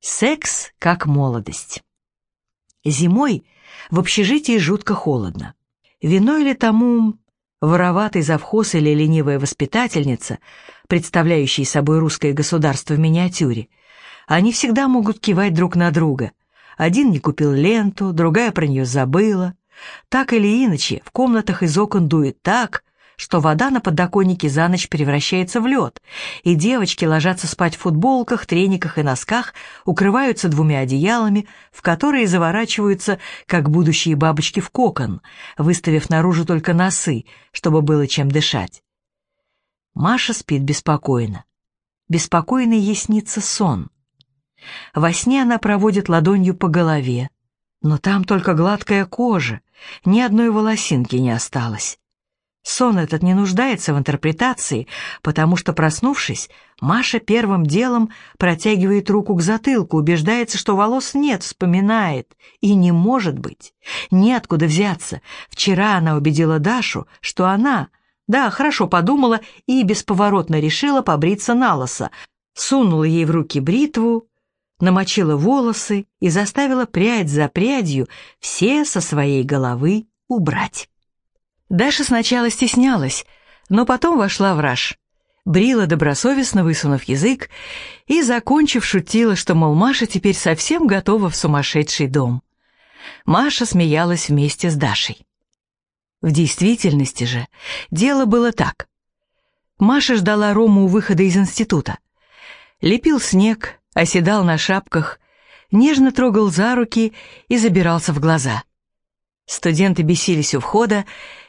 Секс как молодость. Зимой в общежитии жутко холодно. Виной ли тому вороватый завхоз или ленивая воспитательница, представляющие собой русское государство в миниатюре, они всегда могут кивать друг на друга. Один не купил ленту, другая про нее забыла. Так или иначе, в комнатах из окон дует так, что вода на подоконнике за ночь превращается в лед, и девочки ложатся спать в футболках, трениках и носках, укрываются двумя одеялами, в которые заворачиваются, как будущие бабочки в кокон, выставив наружу только носы, чтобы было чем дышать. Маша спит беспокойно. Беспокойный ей снится сон. Во сне она проводит ладонью по голове, но там только гладкая кожа, ни одной волосинки не осталось. Сон этот не нуждается в интерпретации, потому что, проснувшись, Маша первым делом протягивает руку к затылку, убеждается, что волос нет, вспоминает. И не может быть. Неоткуда взяться. Вчера она убедила Дашу, что она, да, хорошо подумала и бесповоротно решила побриться на лосо. Сунула ей в руки бритву, намочила волосы и заставила прядь за прядью все со своей головы убрать. Даша сначала стеснялась, но потом вошла в раж. Брила, добросовестно высунув язык, и, закончив, шутила, что, мол, Маша теперь совсем готова в сумасшедший дом. Маша смеялась вместе с Дашей. В действительности же дело было так. Маша ждала Рому у выхода из института. Лепил снег, оседал на шапках, нежно трогал за руки и забирался в глаза. Студенты бесились у входа,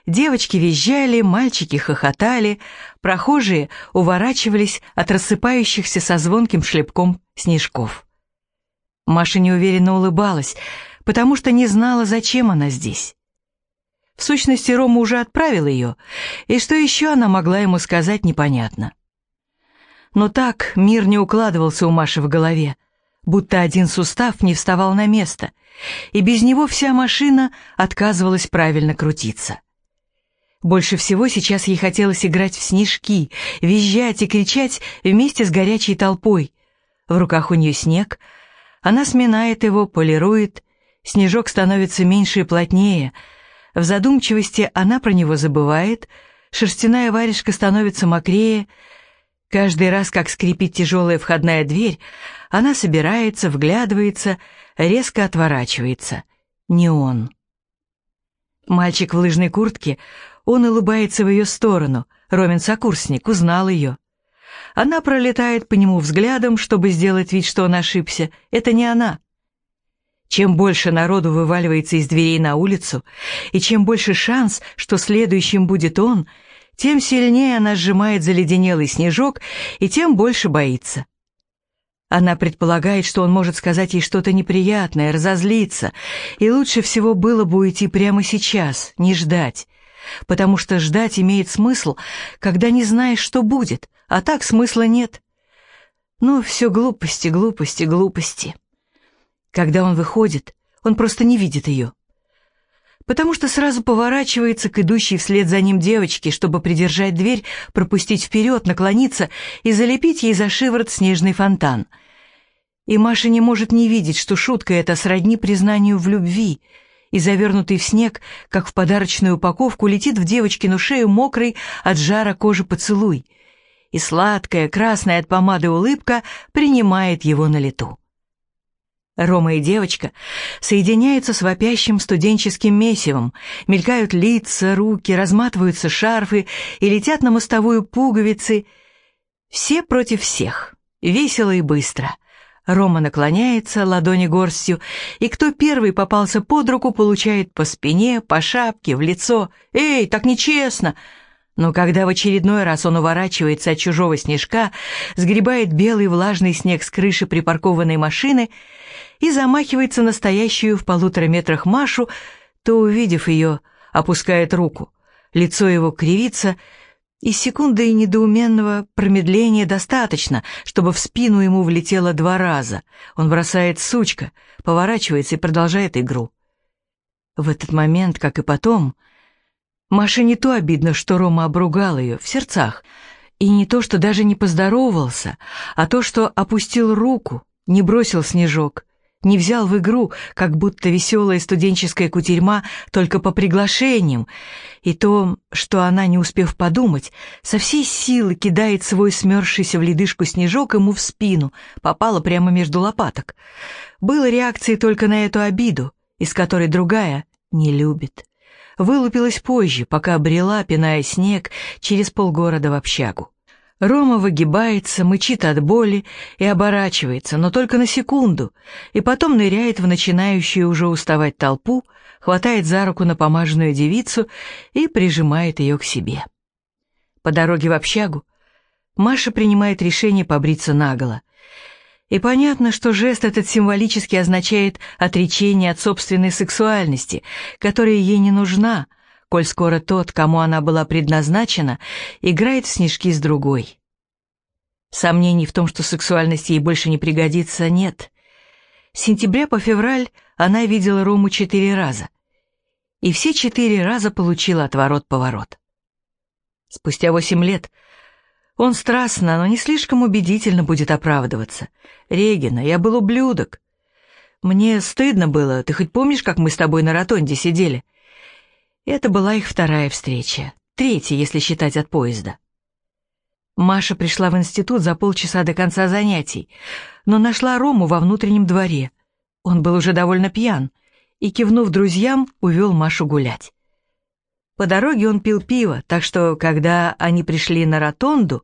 девочки визжали, мальчики хохотали, прохожие уворачивались от рассыпающихся со звонким шлепком снежков. Маша неуверенно улыбалась, потому что не знала, зачем она здесь. В сущности, Рома уже отправил ее, и что еще она могла ему сказать, непонятно. Но так мир не укладывался у Маши в голове будто один сустав не вставал на место, и без него вся машина отказывалась правильно крутиться. Больше всего сейчас ей хотелось играть в снежки, визжать и кричать вместе с горячей толпой. В руках у нее снег, она сминает его, полирует, снежок становится меньше и плотнее. В задумчивости она про него забывает, шерстяная варежка становится мокрее. Каждый раз, как скрипит тяжелая входная дверь, она собирается, вглядывается, резко отворачивается. Не он. Мальчик в лыжной куртке, он улыбается в ее сторону. Ромин сокурсник, узнал ее. Она пролетает по нему взглядом, чтобы сделать вид, что он ошибся. Это не она. Чем больше народу вываливается из дверей на улицу, и чем больше шанс, что следующим будет он, тем сильнее она сжимает заледенелый снежок и тем больше боится. Она предполагает, что он может сказать ей что-то неприятное, разозлиться, и лучше всего было бы уйти прямо сейчас, не ждать, потому что ждать имеет смысл, когда не знаешь, что будет, а так смысла нет. Ну, все глупости, глупости, глупости. Когда он выходит, он просто не видит ее потому что сразу поворачивается к идущей вслед за ним девочке, чтобы придержать дверь, пропустить вперед, наклониться и залепить ей за шиворот снежный фонтан. И Маша не может не видеть, что шутка эта сродни признанию в любви, и завернутый в снег, как в подарочную упаковку, летит в девочкину шею мокрый от жара кожи поцелуй, и сладкая, красная от помады улыбка принимает его на лету. Рома и девочка соединяются с вопящим студенческим месивом, мелькают лица, руки, разматываются шарфы и летят на мостовую пуговицы. Все против всех, весело и быстро. Рома наклоняется, ладони горстью, и кто первый попался под руку, получает по спине, по шапке, в лицо. «Эй, так нечестно!» Но когда в очередной раз он уворачивается от чужого снежка, сгребает белый влажный снег с крыши припаркованной машины и замахивается настоящую в полутора метрах Машу, то, увидев ее, опускает руку. Лицо его кривится, и секунды недоуменного промедления достаточно, чтобы в спину ему влетело два раза. Он бросает сучка, поворачивается и продолжает игру. В этот момент, как и потом, — Маше не то обидно, что Рома обругал ее в сердцах, и не то, что даже не поздоровался, а то, что опустил руку, не бросил снежок, не взял в игру, как будто веселая студенческая кутерьма только по приглашениям, и то, что она, не успев подумать, со всей силы кидает свой смерзшийся в ледышку снежок ему в спину, попала прямо между лопаток. Было реакцией только на эту обиду, из которой другая не любит. Вылупилась позже, пока обрела, пиная снег, через полгорода в общагу. Рома выгибается, мычит от боли и оборачивается, но только на секунду, и потом ныряет в начинающую уже уставать толпу, хватает за руку напомаженную девицу и прижимает ее к себе. По дороге в общагу Маша принимает решение побриться наголо. И понятно, что жест этот символически означает отречение от собственной сексуальности, которая ей не нужна — коль скоро тот, кому она была предназначена, играет в снежки с другой. Сомнений в том, что сексуальность ей больше не пригодится, нет. С сентября по февраль она видела Рому четыре раза. И все четыре раза получила отворот-поворот. Спустя восемь лет он страстно, но не слишком убедительно будет оправдываться. «Регина, я был ублюдок. Мне стыдно было, ты хоть помнишь, как мы с тобой на ротонде сидели?» Это была их вторая встреча, третья, если считать от поезда. Маша пришла в институт за полчаса до конца занятий, но нашла Рому во внутреннем дворе. Он был уже довольно пьян и, кивнув друзьям, увел Машу гулять. По дороге он пил пиво, так что, когда они пришли на ротонду,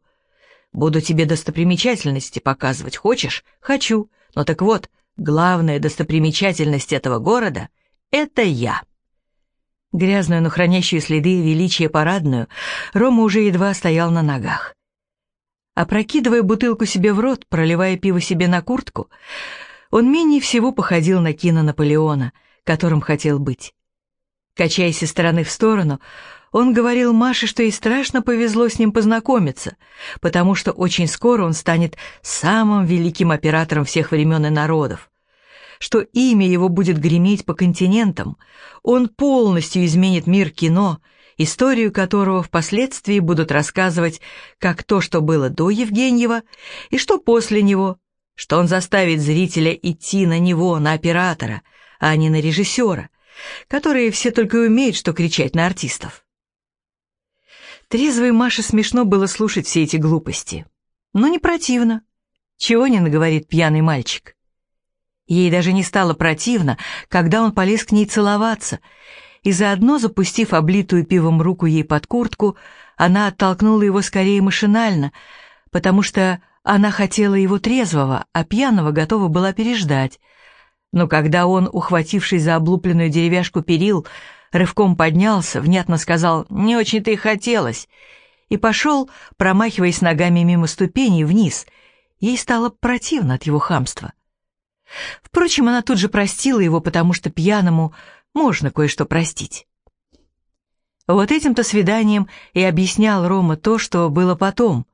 «Буду тебе достопримечательности показывать, хочешь?» «Хочу. Но так вот, главная достопримечательность этого города — это я». Грязную, но хранящую следы величия парадную, Рома уже едва стоял на ногах. Опрокидывая бутылку себе в рот, проливая пиво себе на куртку, он менее всего походил на кино Наполеона, которым хотел быть. Качаясь из стороны в сторону, он говорил Маше, что ей страшно повезло с ним познакомиться, потому что очень скоро он станет самым великим оператором всех времен и народов что имя его будет греметь по континентам, он полностью изменит мир кино, историю которого впоследствии будут рассказывать как то, что было до Евгеньева, и что после него, что он заставит зрителя идти на него, на оператора, а не на режиссера, которые все только умеют, что кричать на артистов. Трезвой Маше смешно было слушать все эти глупости, но не противно. Чего не наговорит пьяный мальчик. Ей даже не стало противно, когда он полез к ней целоваться, и заодно, запустив облитую пивом руку ей под куртку, она оттолкнула его скорее машинально, потому что она хотела его трезвого, а пьяного готова была переждать. Но когда он, ухватившись за облупленную деревяшку перил, рывком поднялся, внятно сказал «не очень-то и хотелось», и пошел, промахиваясь ногами мимо ступеней вниз, ей стало противно от его хамства. Впрочем, она тут же простила его, потому что пьяному можно кое-что простить. Вот этим-то свиданием и объяснял Рома то, что было потом.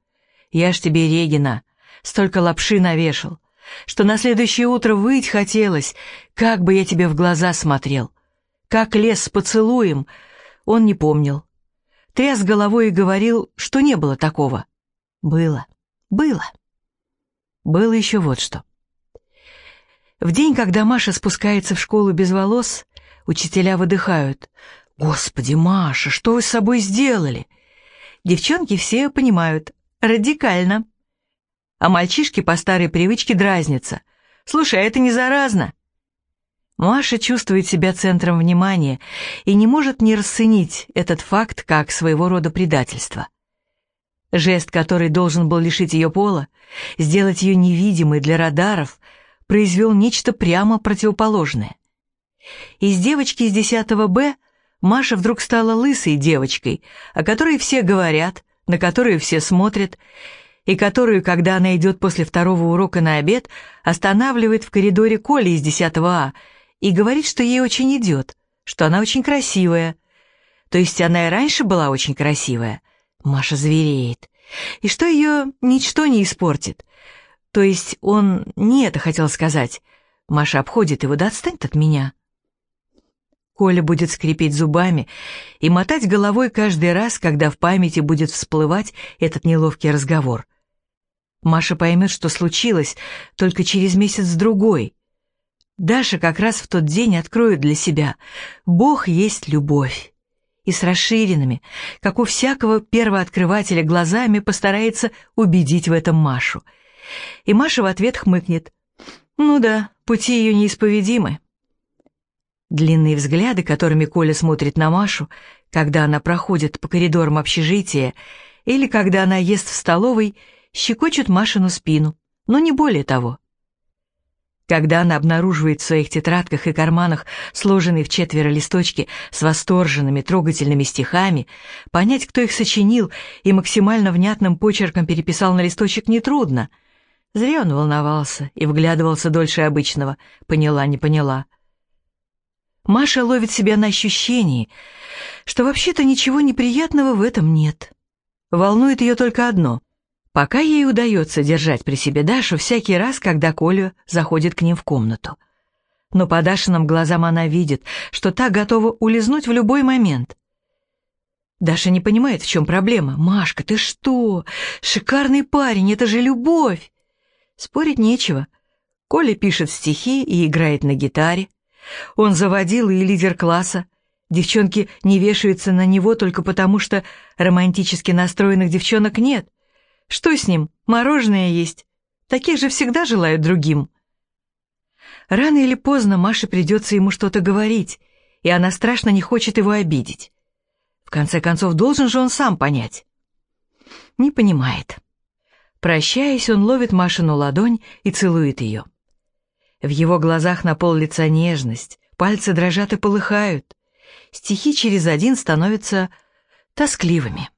«Я ж тебе, Регина, столько лапши навешал, что на следующее утро выть хотелось, как бы я тебе в глаза смотрел. Как лес с поцелуем, он не помнил. Тряс головой и говорил, что не было такого. Было, было. Было еще вот что. В день, когда Маша спускается в школу без волос, учителя выдыхают. «Господи, Маша, что вы с собой сделали?» Девчонки все понимают. Радикально. А мальчишки по старой привычке дразнятся. «Слушай, а это не заразно?» Маша чувствует себя центром внимания и не может не расценить этот факт как своего рода предательство. Жест, который должен был лишить ее пола, сделать ее невидимой для радаров — произвел нечто прямо противоположное. Из девочки из 10 Б Маша вдруг стала лысой девочкой, о которой все говорят, на которую все смотрят, и которую, когда она идет после второго урока на обед, останавливает в коридоре Коля из 10 А и говорит, что ей очень идет, что она очень красивая. То есть она и раньше была очень красивая. Маша звереет. И что ее ничто не испортит. То есть он не это хотел сказать. Маша обходит его, да отстань от меня. Коля будет скрипеть зубами и мотать головой каждый раз, когда в памяти будет всплывать этот неловкий разговор. Маша поймет, что случилось только через месяц-другой. Даша как раз в тот день откроет для себя «Бог есть любовь» и с расширенными, как у всякого первооткрывателя, глазами постарается убедить в этом Машу. И Маша в ответ хмыкнет. «Ну да, пути ее неисповедимы». Длинные взгляды, которыми Коля смотрит на Машу, когда она проходит по коридорам общежития или когда она ест в столовой, щекочут Машину спину, но не более того. Когда она обнаруживает в своих тетрадках и карманах сложенные в четверо листочки с восторженными, трогательными стихами, понять, кто их сочинил и максимально внятным почерком переписал на листочек, нетрудно. Зря он волновался и вглядывался дольше обычного, поняла, не поняла. Маша ловит себя на ощущении, что вообще-то ничего неприятного в этом нет. Волнует ее только одно. Пока ей удается держать при себе Дашу всякий раз, когда Коля заходит к ним в комнату. Но по Дашиным глазам она видит, что та готова улизнуть в любой момент. Даша не понимает, в чем проблема. «Машка, ты что? Шикарный парень, это же любовь!» Спорить нечего. Коля пишет стихи и играет на гитаре. Он заводил и лидер класса. Девчонки не вешаются на него только потому, что романтически настроенных девчонок нет. Что с ним? Мороженое есть. Таких же всегда желают другим. Рано или поздно Маше придется ему что-то говорить, и она страшно не хочет его обидеть. В конце концов, должен же он сам понять. Не понимает. Прощаясь, он ловит Машину ладонь и целует ее. В его глазах на пол лица нежность, пальцы дрожат и полыхают. Стихи через один становятся тоскливыми.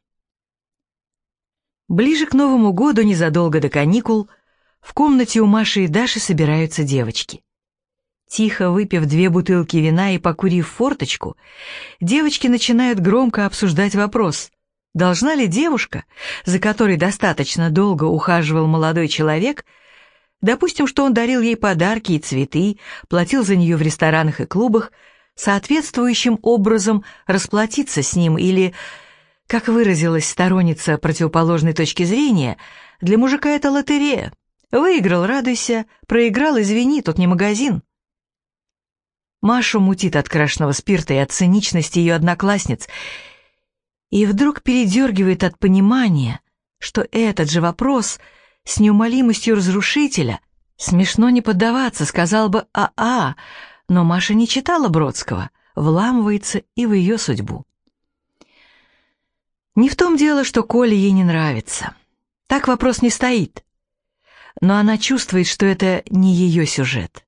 Ближе к Новому году, незадолго до каникул, в комнате у Маши и Даши собираются девочки. Тихо выпив две бутылки вина и покурив форточку, девочки начинают громко обсуждать вопрос, должна ли девушка, за которой достаточно долго ухаживал молодой человек, Допустим, что он дарил ей подарки и цветы, платил за нее в ресторанах и клубах, соответствующим образом расплатиться с ним или, как выразилась сторонница противоположной точки зрения, для мужика это лотерея. Выиграл — радуйся, проиграл — извини, тут не магазин. Машу мутит от крашеного спирта и от циничности ее одноклассниц, и вдруг передергивает от понимания, что этот же вопрос — с неумолимостью разрушителя. Смешно не поддаваться, сказал бы «а-а», но Маша не читала Бродского, вламывается и в ее судьбу. Не в том дело, что Коля ей не нравится. Так вопрос не стоит. Но она чувствует, что это не ее сюжет.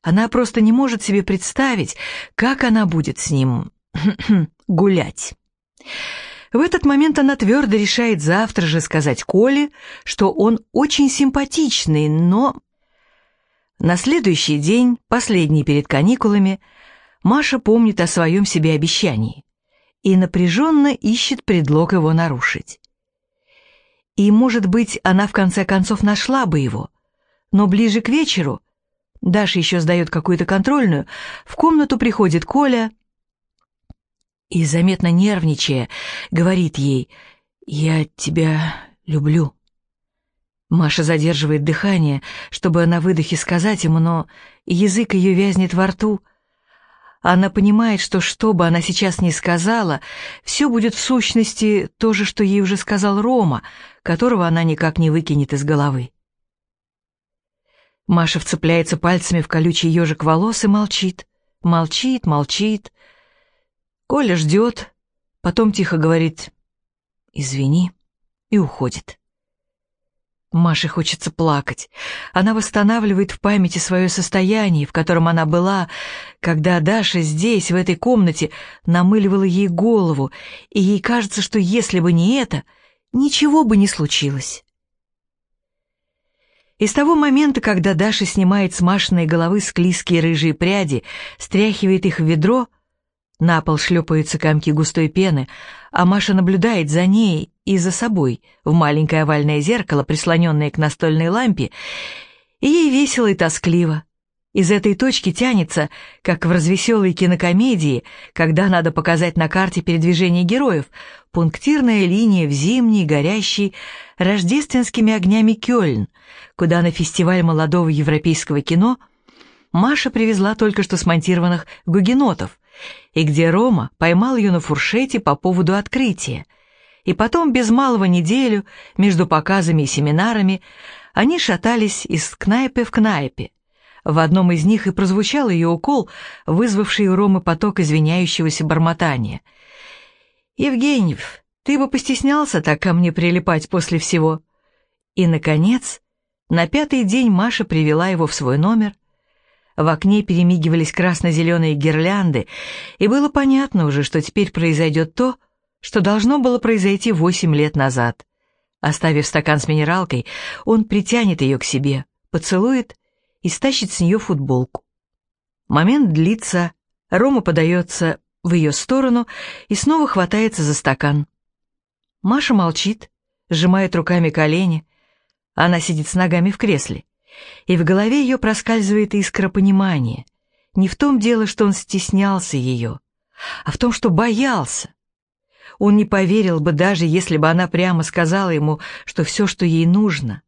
Она просто не может себе представить, как она будет с ним гулять. В этот момент она твердо решает завтра же сказать Коле, что он очень симпатичный, но... На следующий день, последний перед каникулами, Маша помнит о своем себе обещании и напряженно ищет предлог его нарушить. И, может быть, она в конце концов нашла бы его, но ближе к вечеру, Даша еще сдает какую-то контрольную, в комнату приходит Коля — и, заметно нервничая, говорит ей «Я тебя люблю». Маша задерживает дыхание, чтобы на выдохе сказать ему, но язык ее вязнет во рту. Она понимает, что что бы она сейчас ни сказала, все будет в сущности то же, что ей уже сказал Рома, которого она никак не выкинет из головы. Маша вцепляется пальцами в колючий ежик волос и молчит. Молчит, молчит, Коля ждет, потом тихо говорит «Извини» и уходит. Маше хочется плакать. Она восстанавливает в памяти свое состояние, в котором она была, когда Даша здесь, в этой комнате, намыливала ей голову, и ей кажется, что если бы не это, ничего бы не случилось. И с того момента, когда Даша снимает с Машиной головы склизкие рыжие пряди, стряхивает их в ведро, на пол шлепаются комки густой пены, а Маша наблюдает за ней и за собой в маленькое овальное зеркало, прислоненное к настольной лампе, и ей весело и тоскливо. Из этой точки тянется, как в развеселой кинокомедии, когда надо показать на карте передвижение героев, пунктирная линия в зимний, горящий, рождественскими огнями Кёльн, куда на фестиваль молодого европейского кино Маша привезла только что смонтированных гугенотов, и где Рома поймал ее на фуршете по поводу открытия. И потом, без малого неделю, между показами и семинарами, они шатались из кнайпы в кнайпе, в одном из них и прозвучал ее укол, вызвавший у Ромы поток извиняющегося бормотания. «Евгеньев, ты бы постеснялся так ко мне прилипать после всего». И, наконец, на пятый день Маша привела его в свой номер. В окне перемигивались красно-зеленые гирлянды, и было понятно уже, что теперь произойдет то, что должно было произойти восемь лет назад. Оставив стакан с минералкой, он притянет ее к себе, поцелует и стащит с нее футболку. Момент длится, Рома подается в ее сторону и снова хватается за стакан. Маша молчит, сжимает руками колени. Она сидит с ногами в кресле. И в голове ее проскальзывает искра понимания. Не в том дело, что он стеснялся ее, а в том, что боялся. Он не поверил бы даже, если бы она прямо сказала ему, что все, что ей нужно,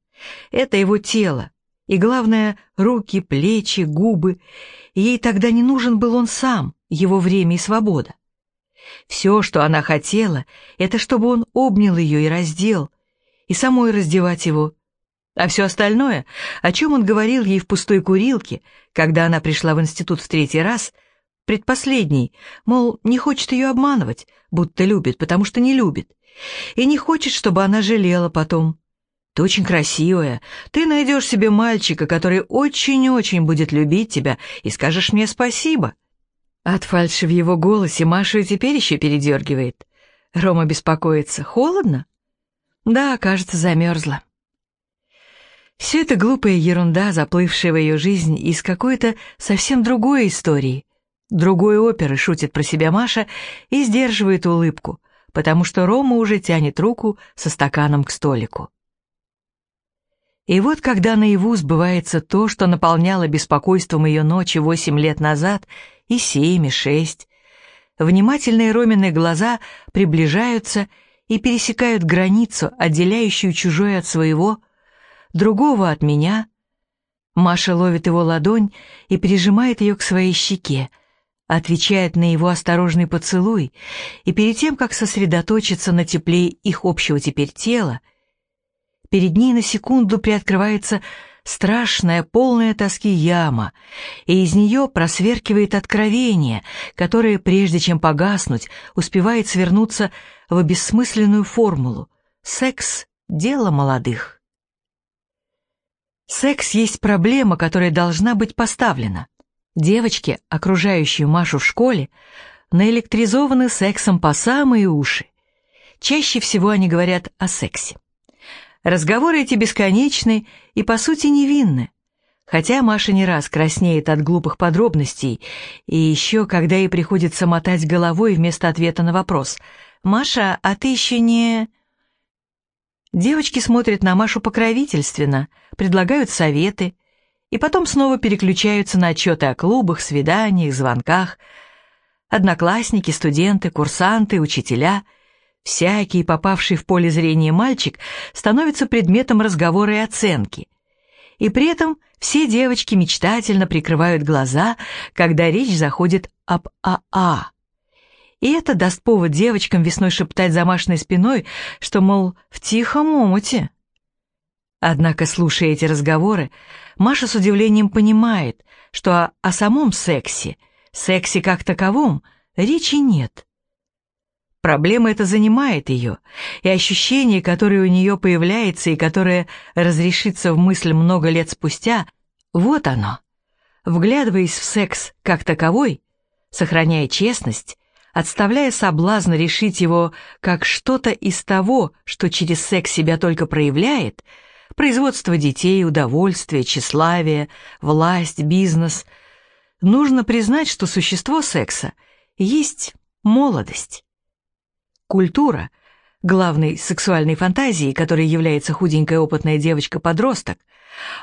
это его тело, и, главное, руки, плечи, губы. Ей тогда не нужен был он сам, его время и свобода. Все, что она хотела, это чтобы он обнял ее и раздел, и самой раздевать его. А все остальное, о чем он говорил ей в пустой курилке, когда она пришла в институт в третий раз, предпоследний, мол, не хочет ее обманывать, будто любит, потому что не любит, и не хочет, чтобы она жалела потом, ты очень красивая. Ты найдешь себе мальчика, который очень-очень будет любить тебя, и скажешь мне спасибо». От фальши в его голосе Машу и теперь еще передергивает. Рома беспокоится. «Холодно?» «Да, кажется, замерзла». Все это глупая ерунда, заплывшая в ее жизнь из какой-то совсем другой истории. Другой оперы шутит про себя Маша и сдерживает улыбку, потому что Рома уже тянет руку со стаканом к столику. И вот когда наяву сбывается то, что наполняло беспокойством ее ночи восемь лет назад, и семь, и шесть, внимательные Ромины глаза приближаются и пересекают границу, отделяющую чужое от своего, другого от меня. Маша ловит его ладонь и прижимает ее к своей щеке, отвечает на его осторожный поцелуй, и перед тем, как сосредоточиться на тепле их общего теперь тела, перед ней на секунду приоткрывается страшная, полная тоски яма, и из нее просверкивает откровение, которое, прежде чем погаснуть, успевает свернуться в бессмысленную формулу «секс – дело молодых». Секс есть проблема, которая должна быть поставлена. Девочки, окружающие Машу в школе, наэлектризованы сексом по самые уши. Чаще всего они говорят о сексе. Разговоры эти бесконечны и, по сути, невинны. Хотя Маша не раз краснеет от глупых подробностей, и еще, когда ей приходится мотать головой вместо ответа на вопрос «Маша, а ты еще не...» Девочки смотрят на Машу покровительственно, предлагают советы, и потом снова переключаются на отчеты о клубах, свиданиях, звонках. Одноклассники, студенты, курсанты, учителя — Всякий, попавший в поле зрения мальчик, становится предметом разговора и оценки. И при этом все девочки мечтательно прикрывают глаза, когда речь заходит об АА. И это даст повод девочкам весной шептать за Машиной спиной, что, мол, в тихом омуте. Однако, слушая эти разговоры, Маша с удивлением понимает, что о, о самом сексе, сексе как таковом, речи нет. Проблема эта занимает ее, и ощущение, которое у нее появляется и которое разрешится в мысль много лет спустя, вот оно. Вглядываясь в секс как таковой, сохраняя честность, отставляя соблазн решить его как что-то из того, что через секс себя только проявляет, производство детей, удовольствие, тщеславие, власть, бизнес, нужно признать, что существо секса есть молодость. Культура, главной сексуальной фантазией, которой является худенькая опытная девочка-подросток,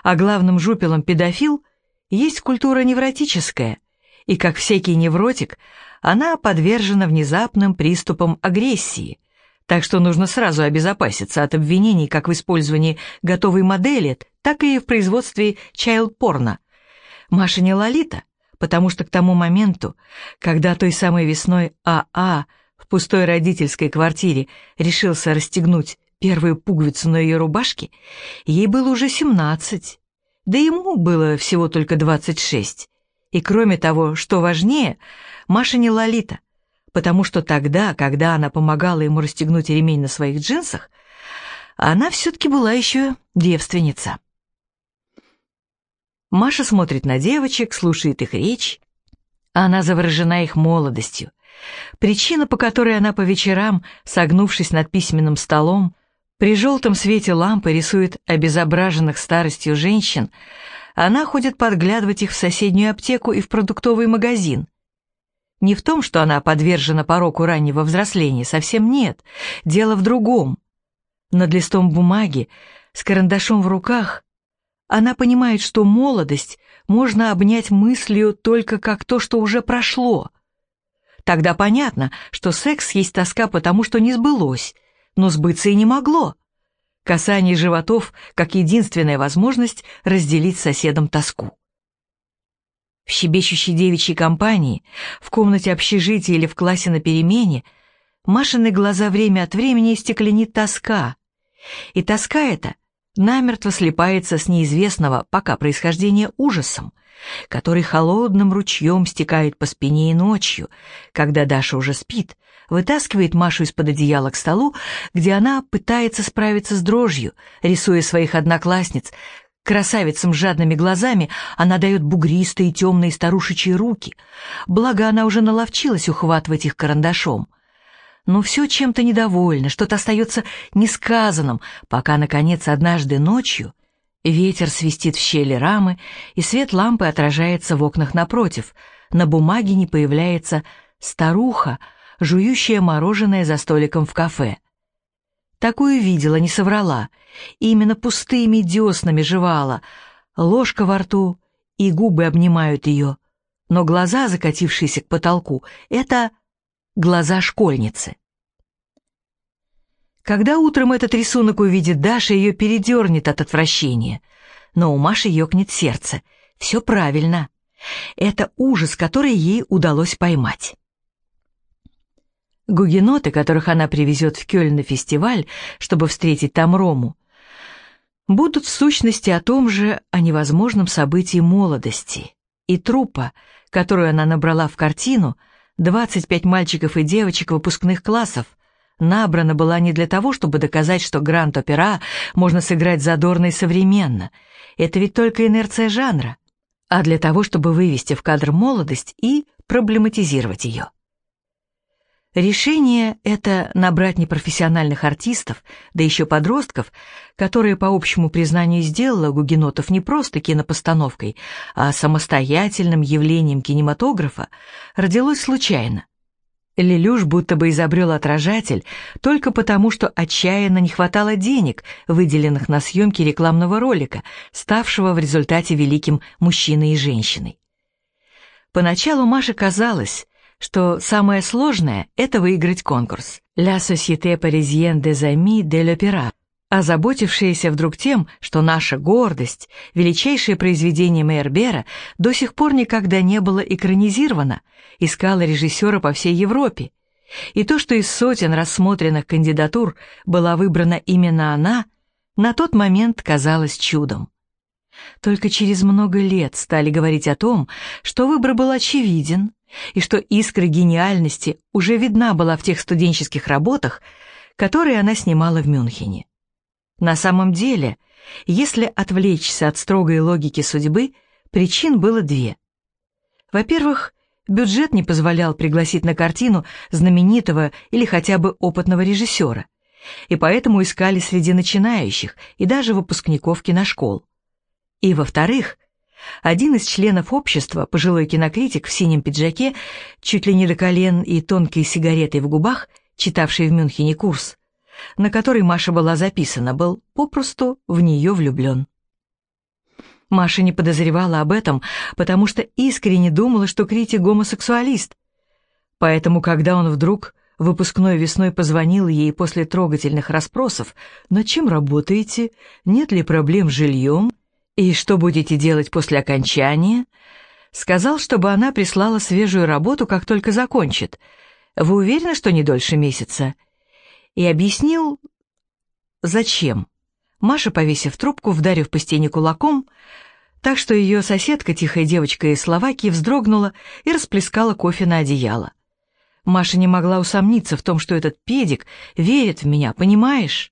а главным жупелом педофил, Есть культура невротическая, и, как всякий невротик, она подвержена внезапным приступам агрессии, так что нужно сразу обезопаситься от обвинений как в использовании готовой модели, так и в производстве чайлд-порно. Маша не Лолита, потому что к тому моменту, когда той самой весной АА а в пустой родительской квартире решился расстегнуть первую пуговицу на ее рубашке, ей было уже 17, да ему было всего только 26. И кроме того, что важнее, Маша не Лолита, потому что тогда, когда она помогала ему расстегнуть ремень на своих джинсах, она все-таки была еще девственница. Маша смотрит на девочек, слушает их речь. Она заворожена их молодостью. Причина, по которой она по вечерам, согнувшись над письменным столом, при желтом свете лампы рисует обезображенных старостью женщин, она ходит подглядывать их в соседнюю аптеку и в продуктовый магазин. Не в том, что она подвержена пороку раннего взросления, совсем нет. Дело в другом. Над листом бумаги, с карандашом в руках, она понимает, что молодость можно обнять мыслью только как то, что уже прошло. Тогда понятно, что секс есть тоска, потому что не сбылось, но сбыться и не могло. Касание животов как единственная возможность разделить с соседом тоску. В щебечущей девичьей компании, в комнате общежития или в классе на перемене Машины глаза время от времени стекленит тоска. И тоска эта намертво слипается с неизвестного пока происхождения ужасом, который холодным ручьем стекает по спине и ночью, когда Даша уже спит, вытаскивает Машу из-под одеяла к столу, где она пытается справиться с дрожью, рисуя своих одноклассниц. Красавицам жадными глазами она дает бугристые темные старушечьи руки, благо она уже наловчилась ухватывать их карандашом но все чем-то недовольна, что-то остается несказанным, пока, наконец, однажды ночью ветер свистит в щели рамы, и свет лампы отражается в окнах напротив. На бумаге не появляется старуха, жующая мороженое за столиком в кафе. Такую видела, не соврала, и именно пустыми деснами жевала, ложка во рту, и губы обнимают ее, но глаза, закатившиеся к потолку, — это глаза школьницы. Когда утром этот рисунок увидит Даша, ее передернет от отвращения. Но у Маши ёкнет сердце. Все правильно. Это ужас, который ей удалось поймать. Гугеноты, которых она привезет в Кёльн на фестиваль, чтобы встретить там Рому, будут в сущности о том же, о невозможном событии молодости. И трупа, которую она набрала в картину — 25 мальчиков и девочек выпускных классов. Набрана была не для того, чтобы доказать, что гранд-опера можно сыграть задорно и современно. Это ведь только инерция жанра. А для того, чтобы вывести в кадр молодость и проблематизировать ее. Решение это набрать непрофессиональных артистов, да еще подростков, которые, по общему признанию, сделала гугенотов не просто кинопостановкой, а самостоятельным явлением кинематографа, родилось случайно. Лелюш будто бы изобрел отражатель только потому, что отчаянно не хватало денег, выделенных на съемки рекламного ролика, ставшего в результате великим мужчиной и женщиной. Поначалу Маше казалось, что самое сложное — это выиграть конкурс «La Société Parisienne des Amis de l'Opéra», озаботившаяся вдруг тем, что наша гордость, величайшее произведение Мейербера, до сих пор никогда не было экранизировано, искала режиссера по всей Европе. И то, что из сотен рассмотренных кандидатур была выбрана именно она, на тот момент казалось чудом. Только через много лет стали говорить о том, что выбор был очевиден, и что искра гениальности уже видна была в тех студенческих работах, которые она снимала в Мюнхене. На самом деле, если отвлечься от строгой логики судьбы, причин было две. Во-первых, бюджет не позволял пригласить на картину знаменитого или хотя бы опытного режиссера, и поэтому искали среди начинающих и даже выпускников киношкол. И во-вторых, один из членов общества, пожилой кинокритик в синем пиджаке, чуть ли не до колен и тонкой сигаретой в губах, читавший в Мюнхене курс, на который Маша была записана, был попросту в нее влюблен. Маша не подозревала об этом, потому что искренне думала, что критик гомосексуалист. Поэтому, когда он вдруг выпускной весной позвонил ей после трогательных расспросов, «Над чем работаете? Нет ли проблем с жильем? И что будете делать после окончания?» Сказал, чтобы она прислала свежую работу, как только закончит. Вы уверены, что не дольше месяца? И объяснил, зачем. Маша, повесив трубку, вдарив по стене кулаком, так что ее соседка, тихая девочка из Словакии, вздрогнула и расплескала кофе на одеяло. Маша не могла усомниться в том, что этот педик верит в меня, понимаешь?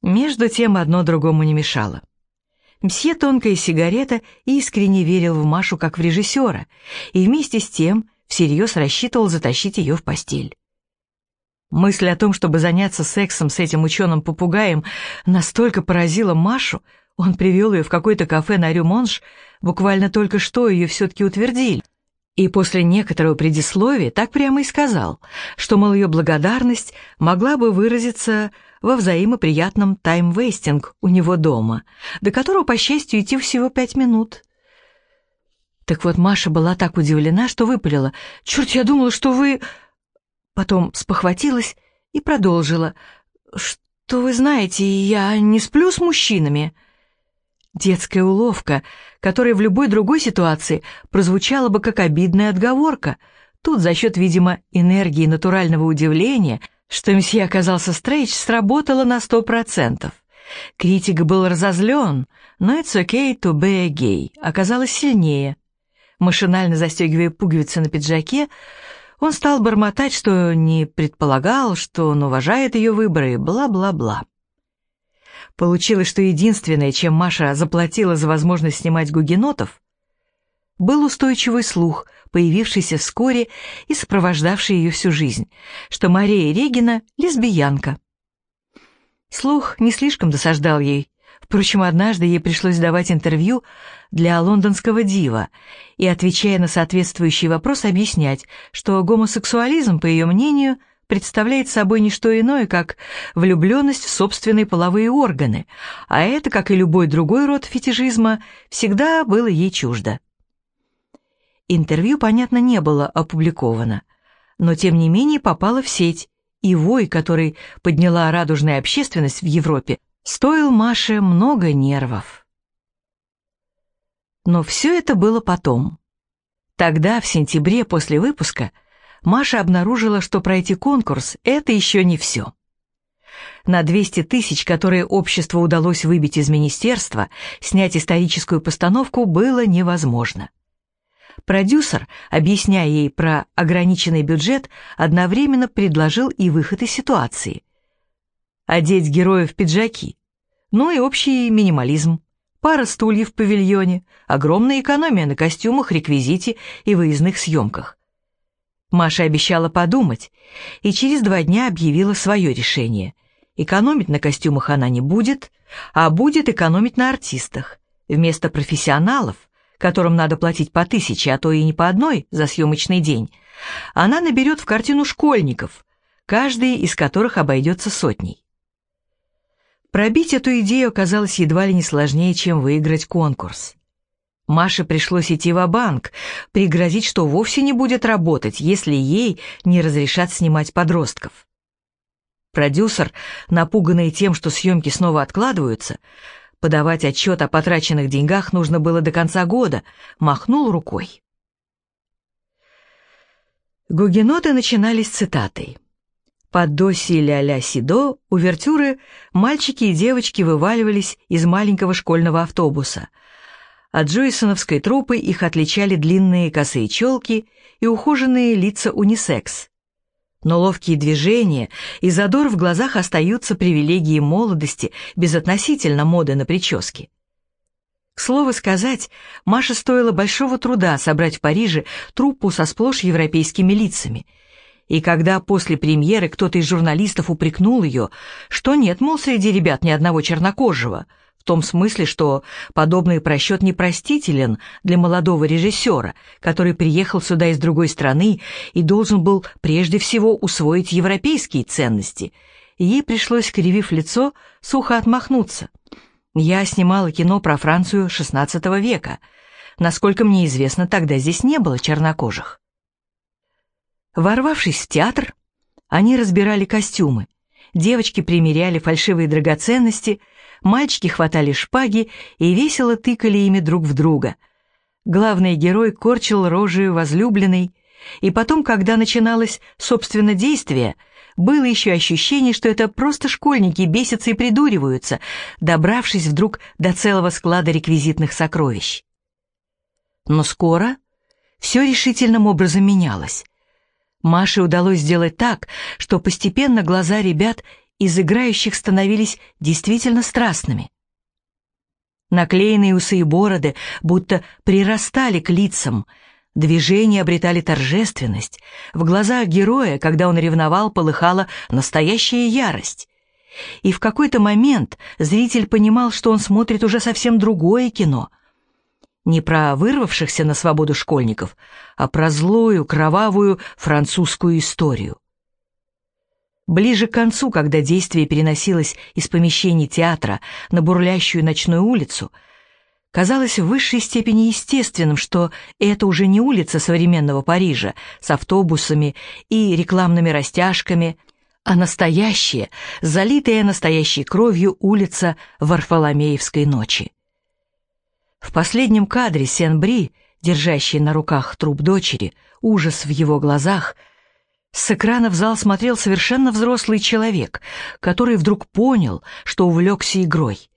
Между тем одно другому не мешало. Мсье Тонкая Сигарета искренне верил в Машу как в режиссера и вместе с тем всерьез рассчитывал затащить ее в постель. Мысль о том, чтобы заняться сексом с этим ученым-попугаем, настолько поразила Машу, он привел ее в какое-то кафе на рю Монж, буквально только что ее все-таки утвердили. И после некоторого предисловия так прямо и сказал, что, мол, ее благодарность могла бы выразиться во взаимоприятном time wasting у него дома, до которого, по счастью, идти всего пять минут. Так вот, Маша была так удивлена, что выпалила. «Черт, я думала, что вы...» Потом спохватилась и продолжила. «Что вы знаете, я не сплю с мужчинами». Детская уловка, которая в любой другой ситуации прозвучала бы как обидная отговорка. Тут за счет, видимо, энергии натурального удивления, что месье оказался стрейч, сработало на сто процентов. Критик был разозлен, но «It's okay to be gay» оказалось сильнее. Машинально застегивая пуговицы на пиджаке, он стал бормотать, что не предполагал, что он уважает ее выборы, бла-бла-бла. Получилось, что единственное, чем Маша заплатила за возможность снимать гугенотов, был устойчивый слух, появившийся вскоре и сопровождавший ее всю жизнь, что Мария Регина — лесбиянка. Слух не слишком досаждал ей. Впрочем, однажды ей пришлось давать интервью для лондонского дива и, отвечая на соответствующий вопрос, объяснять, что гомосексуализм, по ее мнению, представляет собой не что иное, как влюбленность в собственные половые органы, а это, как и любой другой род фетишизма, всегда было ей чуждо. Интервью, понятно, не было опубликовано, но тем не менее попало в сеть, и вой, который подняла радужная общественность в Европе, стоил Маше много нервов. Но все это было потом. Тогда, в сентябре после выпуска, Маша обнаружила, что пройти конкурс – это еще не все. На 200 тысяч, которые обществу удалось выбить из министерства, снять историческую постановку было невозможно. Продюсер, объясняя ей про ограниченный бюджет, одновременно предложил и выход из ситуации. Одеть героев в пиджаки. Ну и общий минимализм. Пара стульев в павильоне, огромная экономия на костюмах, реквизите и выездных съемках. Маша обещала подумать и через два дня объявила свое решение. Экономить на костюмах она не будет, а будет экономить на артистах. Вместо профессионалов, которым надо платить по тысяче, а то и не по одной за съемочный день, она наберет в картину школьников, каждый из которых обойдется сотней. Пробить эту идею оказалось едва ли не сложнее, чем выиграть конкурс. Маше пришлось идти в банк пригрозить, что вовсе не будет работать, если ей не разрешат снимать подростков. Продюсер, напуганный тем, что съемки снова откладываются, подавать отчет о потраченных деньгах нужно было до конца года, махнул рукой. Гугеноты начинались цитатой. Под до си ля-ля си-до увертюры мальчики и девочки вываливались из маленького школьного автобуса — от джойсоновской трупы их отличали длинные косые челки и ухоженные лица унисекс. Но ловкие движения и задор в глазах остаются привилегией молодости безотносительно моды на прически. К слову сказать, Маше стоило большого труда собрать в Париже труппу со сплошь европейскими лицами. И когда после премьеры кто-то из журналистов упрекнул ее, что нет, мол, среди ребят ни одного чернокожего – том смысле, что подобный просчет непростителен для молодого режиссера, который приехал сюда из другой страны и должен был прежде всего усвоить европейские ценности. ей пришлось, кривив лицо, сухо отмахнуться. Я снимала кино про Францию XVI века. Насколько мне известно, тогда здесь не было чернокожих. Ворвавшись в театр, они разбирали костюмы. Девочки примеряли фальшивые драгоценности, мальчики хватали шпаги и весело тыкали ими друг в друга. Главный герой корчил рожи возлюбленной, и потом, когда начиналось, собственно, действие, было еще ощущение, что это просто школьники бесятся и придуриваются, добравшись вдруг до целого склада реквизитных сокровищ. Но скоро все решительным образом менялось. Маше удалось сделать так, что постепенно глаза ребят из играющих становились действительно страстными. Наклеенные усы и бороды будто прирастали к лицам, движения обретали торжественность, в глазах героя, когда он ревновал, полыхала настоящая ярость. И в какой-то момент зритель понимал, что он смотрит уже совсем другое кино — не про вырвавшихся на свободу школьников, а про злую, кровавую французскую историю. Ближе к концу, когда действие переносилось из помещений театра на бурлящую ночную улицу, казалось в высшей степени естественным, что это уже не улица современного Парижа с автобусами и рекламными растяжками, а настоящая, залитая настоящей кровью улица Варфоломеевской ночи. В последнем кадре Сен-Бри, держащий на руках труп дочери, ужас в его глазах, с экрана в зал смотрел совершенно взрослый человек, который вдруг понял, что увлекся игрой,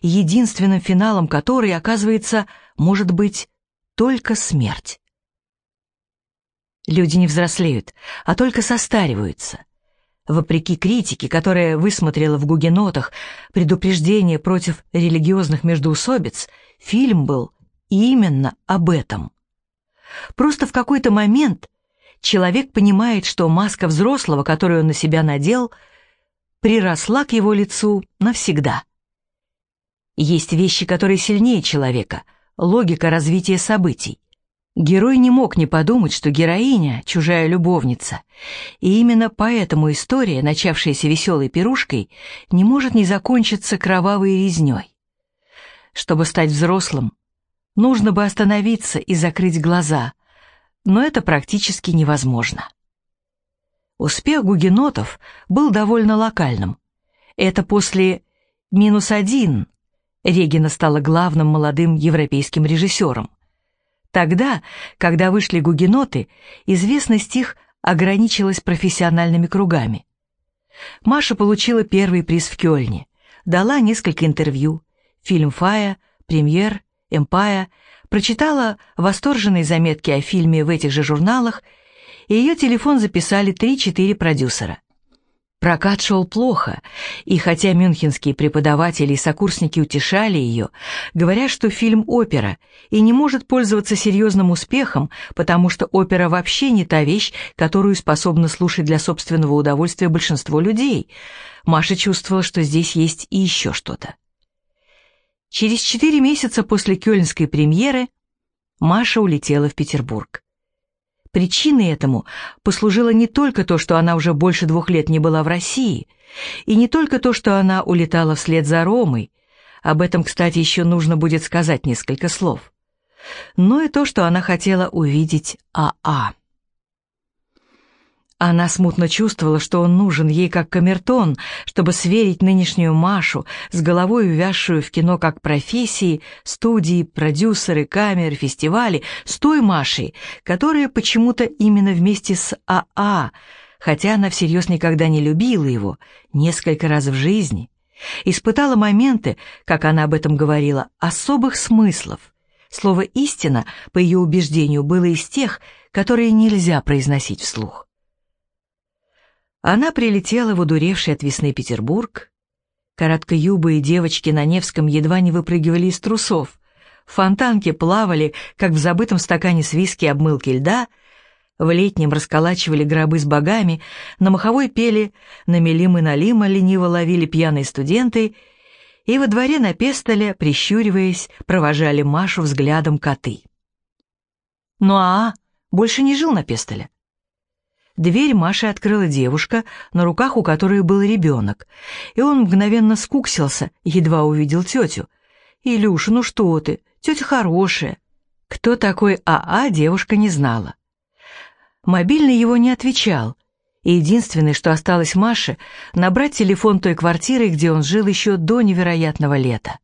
единственным финалом которой, оказывается, может быть только смерть. Люди не взрослеют, а только состариваются. Вопреки критике, которая высмотрела в гугенотах предупреждение против религиозных междоусобиц, фильм был именно об этом. Просто в какой-то момент человек понимает, что маска взрослого, которую он на себя надел, приросла к его лицу навсегда. Есть вещи, которые сильнее человека, логика развития событий. Герой не мог не подумать, что героиня — чужая любовница, и именно поэтому история, начавшаяся веселой пирушкой, не может не закончиться кровавой резней. Чтобы стать взрослым, нужно бы остановиться и закрыть глаза, но это практически невозможно. Успех гугенотов был довольно локальным. Это после «минус один» Регина стала главным молодым европейским режиссером. Тогда, когда вышли гугеноты, известность их ограничилась профессиональными кругами. Маша получила первый приз в Кёльне, дала несколько интервью, фильм «Фая», «Премьер», «Эмпая», прочитала восторженные заметки о фильме в этих же журналах, и ее телефон записали 3-4 продюсера. Прокат шел плохо, и хотя мюнхенские преподаватели и сокурсники утешали ее, говоря, что фильм опера и не может пользоваться серьезным успехом, потому что опера вообще не та вещь, которую способны слушать для собственного удовольствия большинство людей, Маша чувствовала, что здесь есть и еще что-то. Через четыре месяца после кёльнской премьеры Маша улетела в Петербург. Причиной этому послужило не только то, что она уже больше двух лет не была в России, и не только то, что она улетала вслед за Ромой, об этом, кстати, еще нужно будет сказать несколько слов, но и то, что она хотела увидеть АА. Она смутно чувствовала, что он нужен ей как камертон, чтобы сверить нынешнюю Машу с головой увязшую в кино как профессии, студии, продюсеры, камеры, фестивали, с той Машей, которая почему-то именно вместе с АА, а, хотя она всерьез никогда не любила его, несколько раз в жизни, испытала моменты, как она об этом говорила, особых смыслов. Слово «истина», по ее убеждению, было из тех, которые нельзя произносить вслух. Она прилетела в удуревший от весны Петербург. Короткоюбые девочки на Невском едва не выпрыгивали из трусов. Фонтанки плавали, как в забытом стакане с виски обмылки льда. В летнем расколачивали гробы с богами, на маховой пели «Намелим и налима» лениво ловили пьяные студенты, и во дворе на пестоле, прищуриваясь, провожали Машу взглядом коты. Ну а больше не жил на пестоле. Дверь Маше открыла девушка, на руках у которой был ребенок, и он мгновенно скуксился, едва увидел тетю. «Илюша, ну что ты, тетя хорошая». Кто такой АА, девушка не знала. Мобильный его не отвечал, и единственное, что осталось Маше, набрать телефон той квартиры, где он жил еще до невероятного лета.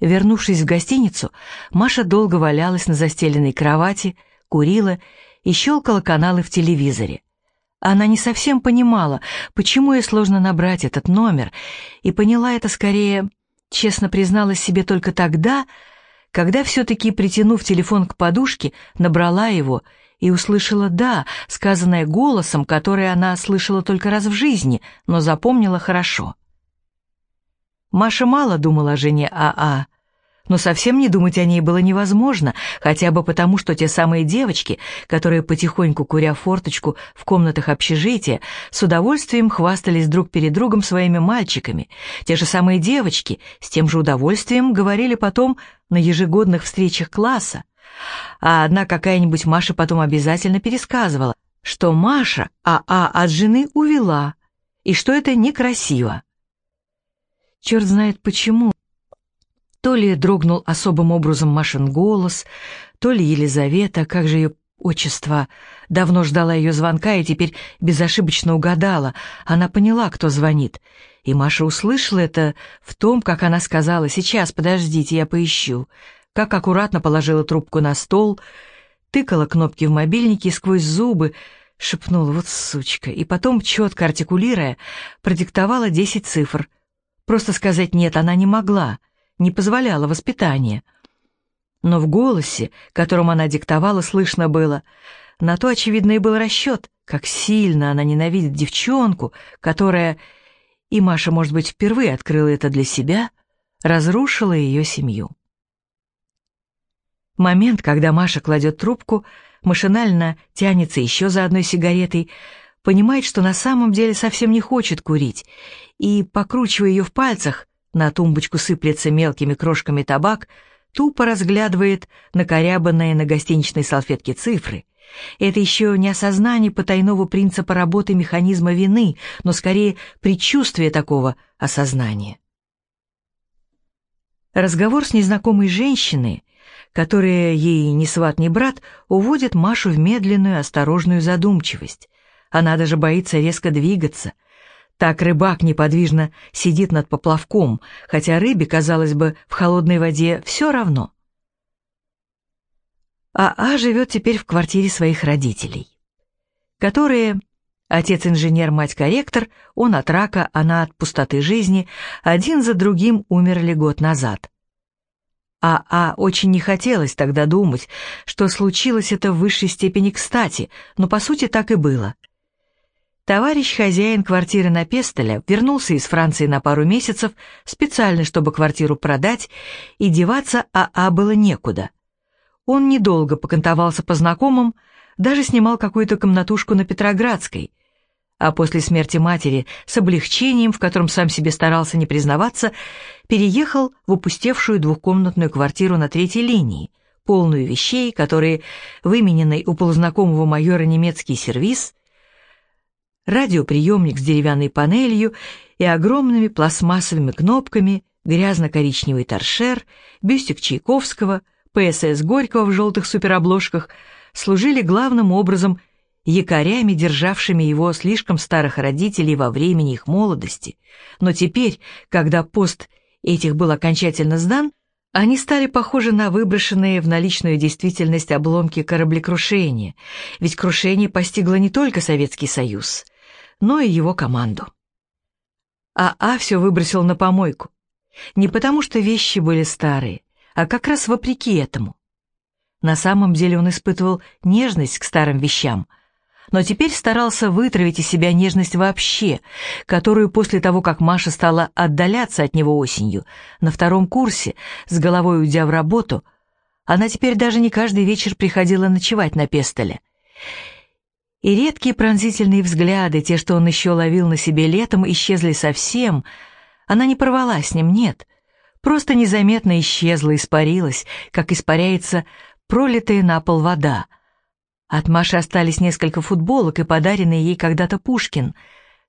Вернувшись в гостиницу, Маша долго валялась на застеленной кровати, курила и щелкала каналы в телевизоре. Она не совсем понимала, почему ей сложно набрать этот номер, и поняла это скорее, честно призналась себе только тогда, когда все-таки, притянув телефон к подушке, набрала его и услышала «да», сказанное голосом, который она слышала только раз в жизни, но запомнила хорошо. Маша мало думала о жене АА, но совсем не думать о ней было невозможно, хотя бы потому, что те самые девочки, которые потихоньку куря форточку в комнатах общежития, с удовольствием хвастались друг перед другом своими мальчиками, те же самые девочки с тем же удовольствием говорили потом на ежегодных встречах класса, а одна какая-нибудь Маша потом обязательно пересказывала, что Маша АА от жены увела, и что это некрасиво. Черт знает почему, то ли дрогнул особым образом Машин голос, то ли Елизавета, как же ее отчество, давно ждала ее звонка и теперь безошибочно угадала. Она поняла, кто звонит. И Маша услышала это в том, как она сказала «Сейчас, подождите, я поищу». Как аккуратно положила трубку на стол, тыкала кнопки в мобильнике и сквозь зубы шепнула «Вот сучка». И потом, четко артикулируя, продиктовала десять цифр. Просто сказать «нет» она не могла — не позволяло воспитание. Но в голосе, которым она диктовала, слышно было, на то, очевидно, и был расчет, как сильно она ненавидит девчонку, которая, и Маша, может быть, впервые открыла это для себя, разрушила ее семью. Момент, когда Маша кладет трубку, машинально тянется еще за одной сигаретой, понимает, что на самом деле совсем не хочет курить, и, покручивая ее в пальцах, на тумбочку сыплется мелкими крошками табак, тупо разглядывает накорябанные на гостиничной салфетке цифры. Это еще не осознание потайного принципа работы механизма вины, но скорее предчувствие такого осознания. Разговор с незнакомой женщиной, которая ей ни сват, ни брат, уводит Машу в медленную, осторожную задумчивость. Она даже боится резко двигаться — так рыбак неподвижно сидит над поплавком, хотя рыбе, казалось бы, в холодной воде все равно. А А живет теперь в квартире своих родителей, которые, отец инженер, мать корректор, он от рака, она от пустоты жизни, один за другим умерли год назад. А А очень не хотелось тогда думать, что случилось это в высшей степени кстати, но по сути так и было. Товарищ хозяин квартиры на Пестеля вернулся из Франции на пару месяцев специально, чтобы квартиру продать, и деваться АА было некуда. Он недолго покантовался по знакомым, даже снимал какую-то комнатушку на Петроградской, а после смерти матери с облегчением, в котором сам себе старался не признаваться, переехал в опустевшую двухкомнатную квартиру на третьей линии, полную вещей, которые вымененный у полузнакомого майора немецкий сервиз – радиоприемник с деревянной панелью и огромными пластмассовыми кнопками, грязно-коричневый торшер, бюстик Чайковского, ПСС Горького в желтых суперобложках служили главным образом якорями, державшими его слишком старых родителей во времени их молодости. Но теперь, когда пост этих был окончательно сдан, они стали похожи на выброшенные в наличную действительность обломки кораблекрушения, ведь крушение постигло не только Советский Союз, но и его команду. А А все выбросил на помойку. Не потому, что вещи были старые, а как раз вопреки этому. На самом деле он испытывал нежность к старым вещам, но теперь старался вытравить из себя нежность вообще, которую после того, как Маша стала отдаляться от него осенью, на втором курсе, с головой уйдя в работу, она теперь даже не каждый вечер приходила ночевать на Пестеле. И редкие пронзительные взгляды, те, что он еще ловил на себе летом, исчезли совсем. Она не порвала с ним, нет. Просто незаметно исчезла, испарилась, как испаряется пролитая на пол вода. От Маши остались несколько футболок и подаренный ей когда-то Пушкин.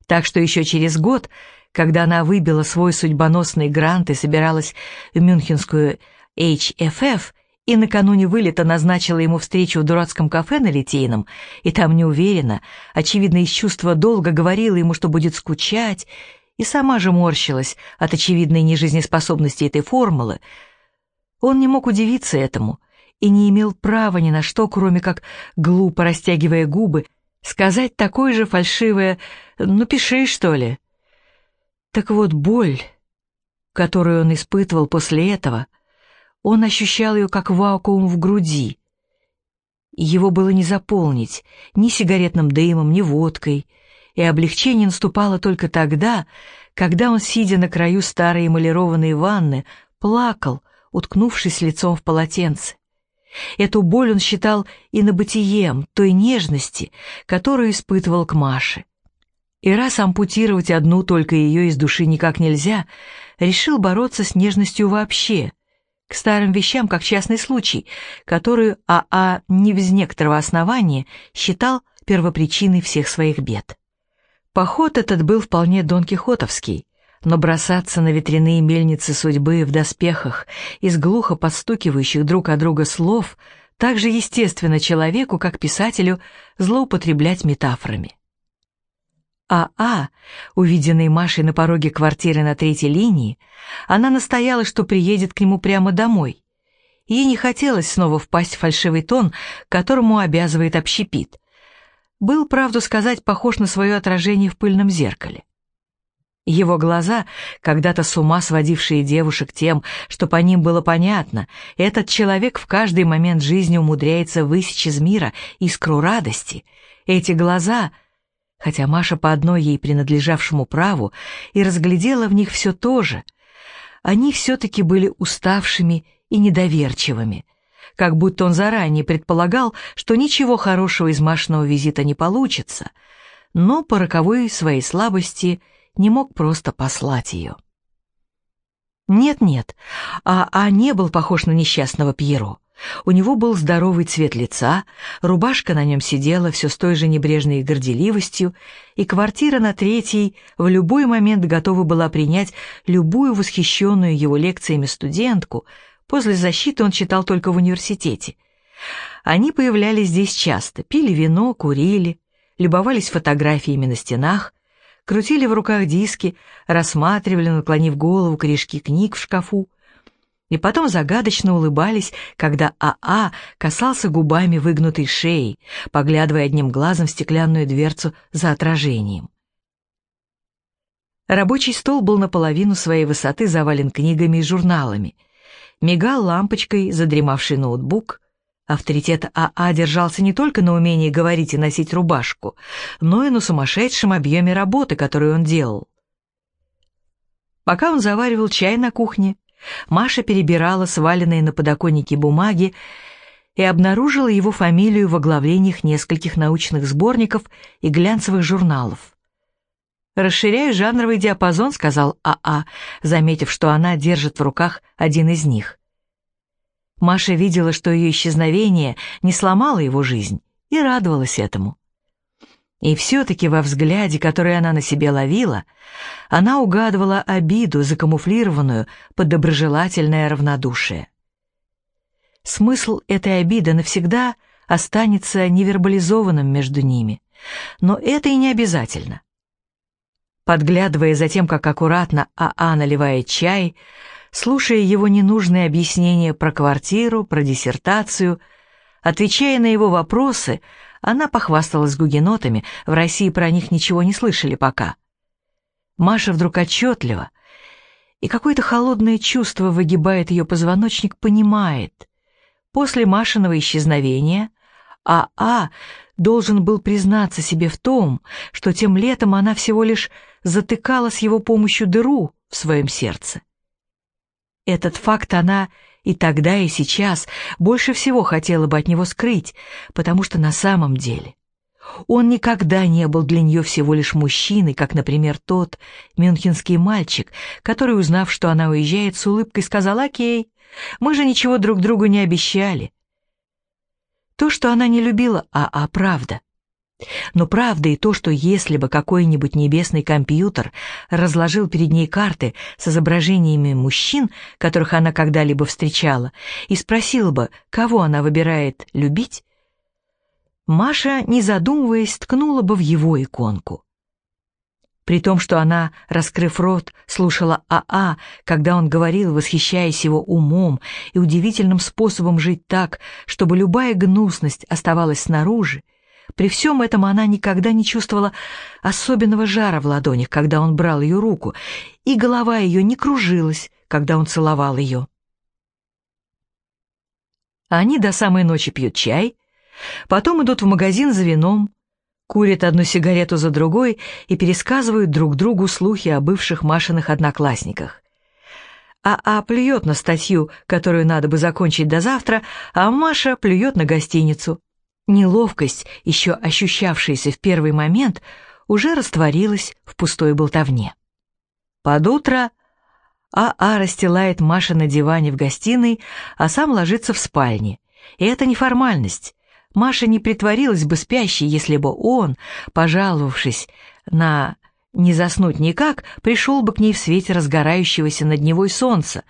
Так что еще через год, когда она выбила свой судьбоносный грант и собиралась в мюнхенскую HFF, и накануне вылета назначила ему встречу в дурацком кафе на Литейном, и там неуверенно, очевидно из чувства долга говорила ему, что будет скучать, и сама же морщилась от очевидной нежизнеспособности этой формулы. Он не мог удивиться этому и не имел права ни на что, кроме как, глупо растягивая губы, сказать такое же фальшивое «ну пиши, что ли». Так вот, боль, которую он испытывал после этого — он ощущал ее как вакуум в груди. Его было не заполнить ни сигаретным дымом, ни водкой, и облегчение наступало только тогда, когда он, сидя на краю старой эмалированной ванны, плакал, уткнувшись лицом в полотенце. Эту боль он считал инобытием той нежности, которую испытывал к Маше. И раз ампутировать одну только ее из души никак нельзя, решил бороться с нежностью вообще, к старым вещам как частный случай, которую АА не без некоторого основания считал первопричиной всех своих бед. Поход этот был вполне Дон Кихотовский, но бросаться на ветряные мельницы судьбы в доспехах из глухо подстукивающих друг от друга слов так же естественно человеку, как писателю, злоупотреблять метафорами. АА, увиденной Машей на пороге квартиры на третьей линии, она настояла, что приедет к нему прямо домой. Ей не хотелось снова впасть в фальшивый тон, которому обязывает общепит. Был, правду сказать, похож на свое отражение в пыльном зеркале. Его глаза, когда-то с ума сводившие девушек тем, что по ним было понятно, этот человек в каждый момент жизни умудряется высечь из мира искру радости. Эти глаза — хотя Маша по одной ей принадлежавшему праву и разглядела в них все то же, они все-таки были уставшими и недоверчивыми, как будто он заранее предполагал, что ничего хорошего из Машиного визита не получится, но по роковой своей слабости не мог просто послать ее. Нет-нет, а, а не был похож на несчастного Пьеро. У него был здоровый цвет лица, рубашка на нем сидела все с той же небрежной горделивостью, и квартира на третьей в любой момент готова была принять любую восхищенную его лекциями студентку, после защиты он читал только в университете. Они появлялись здесь часто, пили вино, курили, любовались фотографиями на стенах, крутили в руках диски, рассматривали, наклонив голову, корешки книг в шкафу, и потом загадочно улыбались, когда АА а касался губами выгнутой шеи, поглядывая одним глазом в стеклянную дверцу за отражением. Рабочий стол был наполовину своей высоты завален книгами и журналами. Мигал лампочкой задремавший ноутбук. Авторитет АА а держался не только на умении говорить и носить рубашку, но и на сумасшедшем объеме работы, которую он делал. Пока он заваривал чай на кухне, Маша перебирала сваленные на подоконнике бумаги и обнаружила его фамилию в оглавлениях нескольких научных сборников и глянцевых журналов. «Расширяю жанровый диапазон», — сказал АА, а, заметив, что она держит в руках один из них. Маша видела, что ее исчезновение не сломало его жизнь, и радовалась этому. И все-таки во взгляде, который она на себе ловила, она угадывала обиду, закамуфлированную под доброжелательное равнодушие. Смысл этой обиды навсегда останется невербализованным между ними, но это и не обязательно. Подглядывая за тем, как аккуратно АА наливает чай, слушая его ненужные объяснения про квартиру, про диссертацию, отвечая на его вопросы, она похвасталась гугенотами, в России про них ничего не слышали пока. Маша вдруг отчетливо, и какое-то холодное чувство выгибает ее позвоночник, понимает. После Машиного исчезновения АА а должен был признаться себе в том, что тем летом она всего лишь затыкала с его помощью дыру в своем сердце. Этот факт она и тогда, и сейчас больше всего хотела бы от него скрыть, потому что на самом деле он никогда не был для нее всего лишь мужчиной, как, например, тот мюнхенский мальчик, который, узнав, что она уезжает, с улыбкой сказал «Окей, мы же ничего друг другу не обещали». То, что она не любила, а, а правда. Но правда и то, что если бы какой-нибудь небесный компьютер разложил перед ней карты с изображениями мужчин, которых она когда-либо встречала, и спросил бы, кого она выбирает любить, Маша, не задумываясь, ткнула бы в его иконку. При том, что она, раскрыв рот, слушала АА, когда он говорил, восхищаясь его умом и удивительным способом жить так, чтобы любая гнусность оставалась снаружи, при всем этом она никогда не чувствовала особенного жара в ладонях, когда он брал ее руку, и голова ее не кружилась, когда он целовал ее. Они до самой ночи пьют чай, потом идут в магазин за вином, курят одну сигарету за другой и пересказывают друг другу слухи о бывших Машиных одноклассниках. А А плюет на статью, которую надо бы закончить до завтра, а Маша плюет на гостиницу. Неловкость, еще ощущавшаяся в первый момент, уже растворилась в пустой болтовне. Под утро АА расстилает Маша на диване в гостиной, а сам ложится в спальне. И это не формальность. Маша не притворилась бы спящей, если бы он, пожаловавшись на «не заснуть никак», пришел бы к ней в свете разгорающегося над Невой солнца.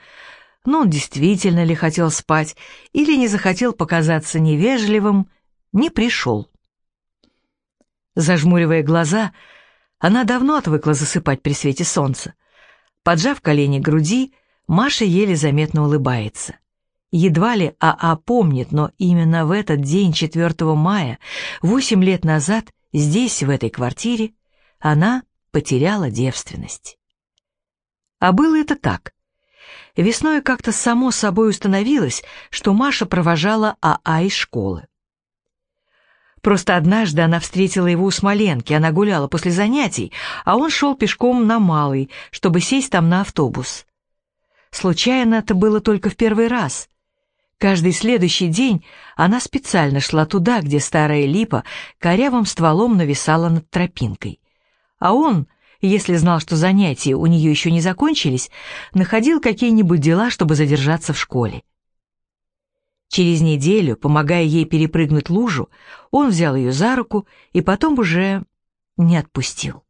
Но он действительно ли хотел спать или не захотел показаться невежливым, не пришел. Зажмуривая глаза, она давно отвыкла засыпать при свете солнца. Поджав колени к груди, Маша еле заметно улыбается. Едва ли АА помнит, но именно в этот день, 4 мая, восемь лет назад, здесь, в этой квартире, она потеряла девственность. А было это так. Весной как-то само собой установилось, что Маша провожала АА из школы. Просто однажды она встретила его у Смоленки, она гуляла после занятий, а он шел пешком на Малый, чтобы сесть там на автобус. Случайно это было только в первый раз. Каждый следующий день она специально шла туда, где старая липа корявым стволом нависала над тропинкой. А он, если знал, что занятия у нее еще не закончились, находил какие-нибудь дела, чтобы задержаться в школе. Через неделю, помогая ей перепрыгнуть лужу, он взял ее за руку и потом уже не отпустил.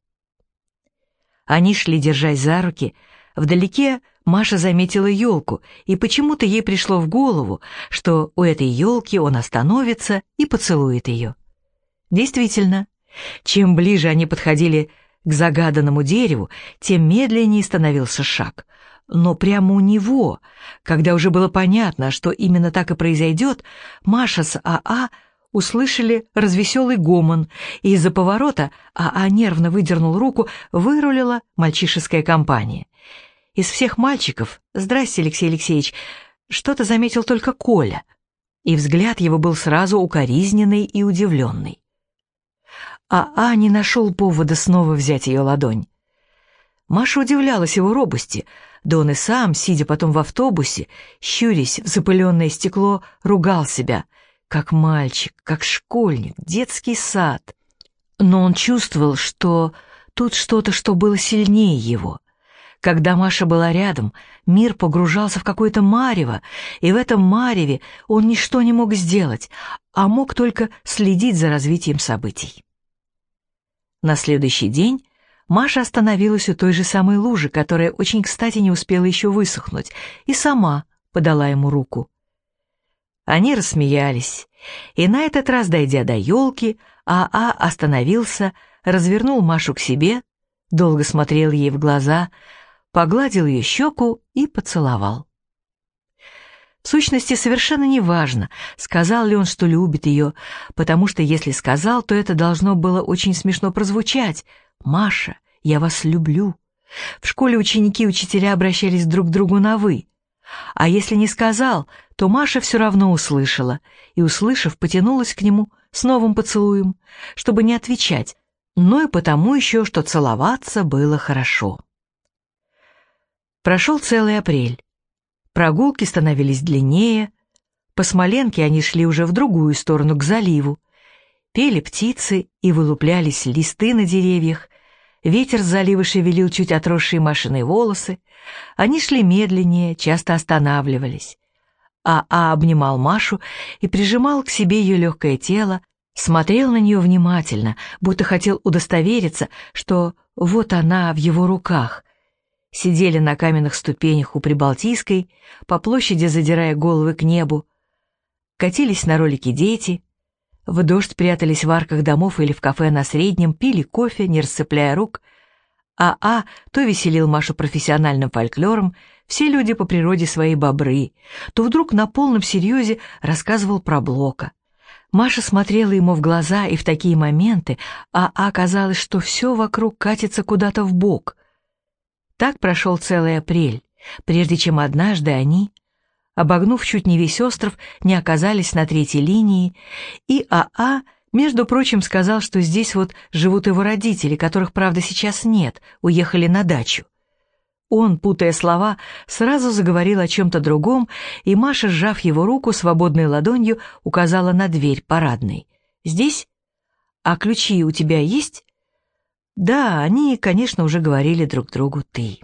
Они шли, держась за руки, вдалеке Маша заметила елку, и почему-то ей пришло в голову, что у этой елки он остановится и поцелует ее. Действительно, чем ближе они подходили к загаданному дереву, тем медленнее становился шаг. Но прямо у него, когда уже было понятно, что именно так и произойдет, Маша с АА а услышали развеселый гомон, и из-за поворота АА нервно выдернул руку, вырулила мальчишеская компания. Из всех мальчиков, здрасте, Алексей Алексеевич, что-то заметил только Коля, и взгляд его был сразу укоризненный и удивленный. А А не нашел повода снова взять ее ладонь. Маша удивлялась его робости, да он и сам, сидя потом в автобусе, щурясь в запыленное стекло, ругал себя, как мальчик, как школьник, детский сад. Но он чувствовал, что тут что-то, что было сильнее его — когда Маша была рядом, мир погружался в какое-то марево, и в этом мареве он ничто не мог сделать, а мог только следить за развитием событий. На следующий день Маша остановилась у той же самой лужи, которая очень кстати не успела еще высохнуть, и сама подала ему руку. Они рассмеялись, и на этот раз, дойдя до елки, Аа остановился, развернул Машу к себе, долго смотрел ей в глаза, погладил ее щеку и поцеловал. В сущности, совершенно не важно, сказал ли он, что любит ее, потому что если сказал, то это должно было очень смешно прозвучать. «Маша, я вас люблю». В школе ученики и учителя обращались друг к другу на «вы». А если не сказал, то Маша все равно услышала, и, услышав, потянулась к нему с новым поцелуем, чтобы не отвечать, но и потому еще, что целоваться было хорошо. Прошел целый апрель. Прогулки становились длиннее. По Смоленке они шли уже в другую сторону, к заливу. Пели птицы и вылуплялись листы на деревьях. Ветер с залива шевелил чуть отросшие машины волосы. Они шли медленнее, часто останавливались. А А обнимал Машу и прижимал к себе ее легкое тело, смотрел на нее внимательно, будто хотел удостовериться, что вот она в его руках. Сидели на каменных ступенях у Прибалтийской, по площади задирая головы к небу. Катились на ролике дети, в дождь прятались в арках домов или в кафе на Среднем, пили кофе, не расцепляя рук. А А то веселил Машу профессиональным фольклором, все люди по природе свои бобры, то вдруг на полном серьезе рассказывал про Блока. Маша смотрела ему в глаза, и в такие моменты А А казалось, что все вокруг катится куда-то в бок. Так прошел целый апрель, прежде чем однажды они, обогнув чуть не весь остров, не оказались на третьей линии, и АА, а, между прочим, сказал, что здесь вот живут его родители, которых, правда, сейчас нет, уехали на дачу. Он, путая слова, сразу заговорил о чем-то другом, и Маша, сжав его руку свободной ладонью, указала на дверь парадной. «Здесь? А ключи у тебя есть?» «Да, они, конечно, уже говорили друг другу «ты».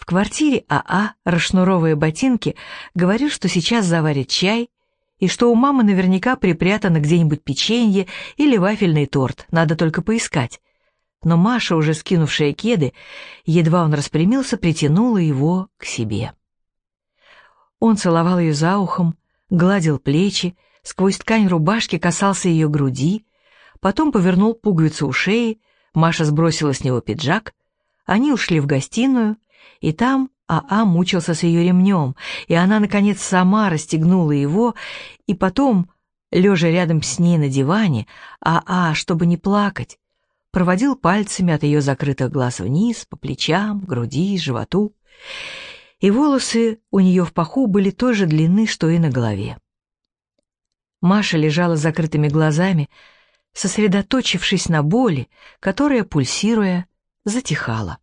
В квартире АА, расшнуровывая ботинки, говорил, что сейчас заварит чай, и что у мамы наверняка припрятано где-нибудь печенье или вафельный торт, надо только поискать. Но Маша, уже скинувшая кеды, едва он распрямился, притянула его к себе. Он целовал ее за ухом, гладил плечи, сквозь ткань рубашки касался ее груди, потом повернул пуговицу у шеи, Маша сбросила с него пиджак, они ушли в гостиную, и там АА мучился с ее ремнем, и она, наконец, сама расстегнула его, и потом, лежа рядом с ней на диване, АА, чтобы не плакать, проводил пальцами от ее закрытых глаз вниз, по плечам, груди, животу, и волосы у нее в паху были той же длины, что и на голове. Маша лежала с закрытыми глазами, сосредоточившись на боли, которая, пульсируя, затихала.